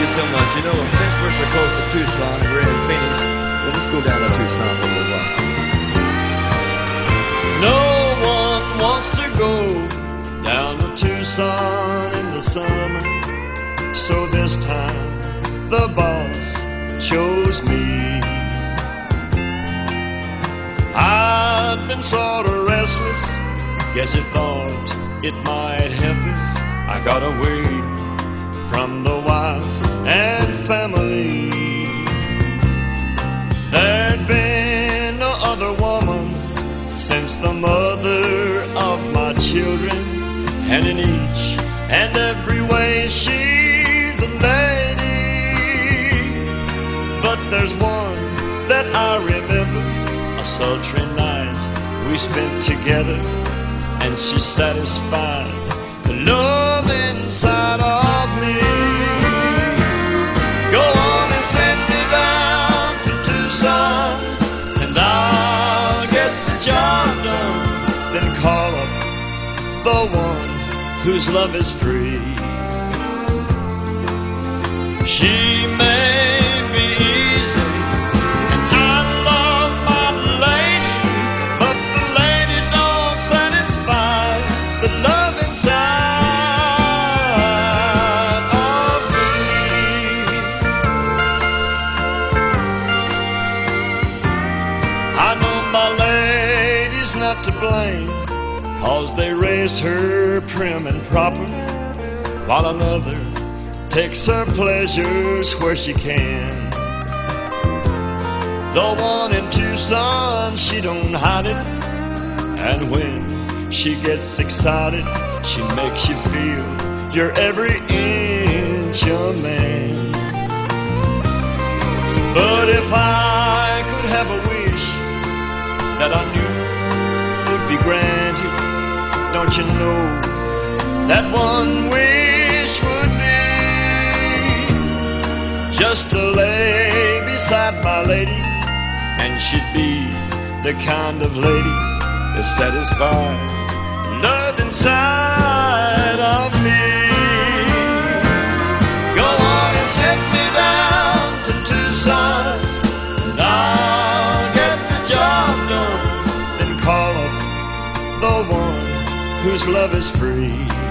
you so much. You know, since we're so close to Tucson and we're in Phoenix, let's go down to Tucson a little while. No one wants to go down to Tucson in the summer. So this time the boss chose me. I've been sort of restless. Guess he thought it might help it. I got away from the wife and family. There'd been no other woman since the mother of my children, and in each and every way she's a lady. But there's one that I remember, a sultry night we spent together, and she satisfied the love inside the one whose love is free. She may be easy, and I love my lady, but the lady don't satisfy the love inside of me. I know my lady's not to blame, cause they raised her prim and proper, while another takes her pleasures where she can. The one in Tucson, she don't hide it, and when she gets excited, she makes you feel you're every inch a man. But if I could have a wish that I knew don't you know that one wish would be just to lay beside my lady, and she'd be the kind of lady that satisfies love inside whose love is free.